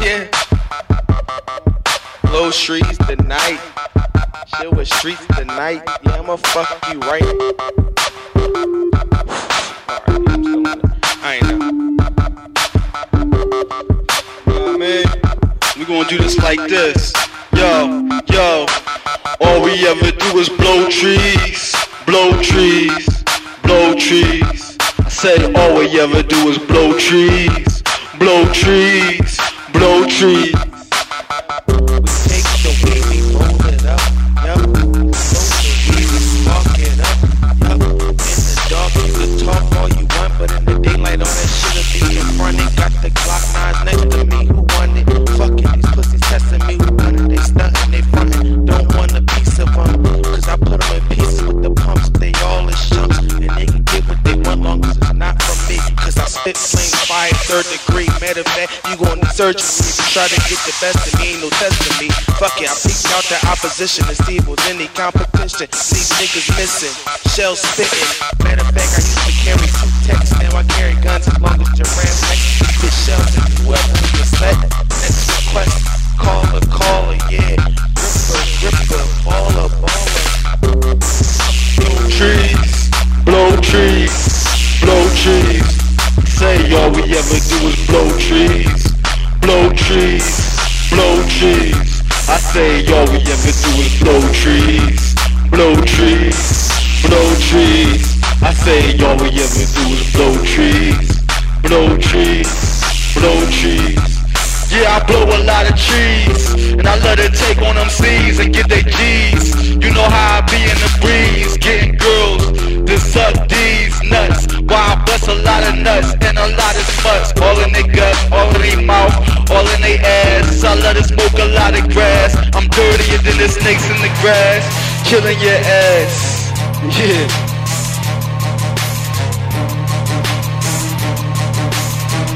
Yeah. Blow streets tonight. Chill with streets tonight. Yeah, I'ma fuck you right. Alright, I'm still on it. I ain't know. Man. We gonna do this like this. Yo, yo. All we ever do is blow trees, blow trees, blow trees. Said all we ever do is blow trees, blow trees, blow trees. I flame fire, third degree. Matter of fact, you gon' need surgery to try to get the best of me. Ain't no testing me. Fuck it, I peeked out the opposition to see was any competition. These niggas missing, shells spitting. Matter of fact, I used to carry two Tecs. Now I carry guns as long as giraffes next we do is blow trees, blow trees, blow trees. I say all we ever do is blow trees, blow trees, blow trees. I say all we ever do is blow trees, blow trees, blow trees. Yeah, I blow a lot of trees, and I let it take on them C's and get they G's. You know how I be in the breeze, getting girls to suck these nuts. Why I bust a lot of nuts and a lot of smuts, all in their guts, all in their mouth, all in their ass. I let it smoke a lot of grass. I'm dirtier than the snakes in the grass, killing your ass. Yeah.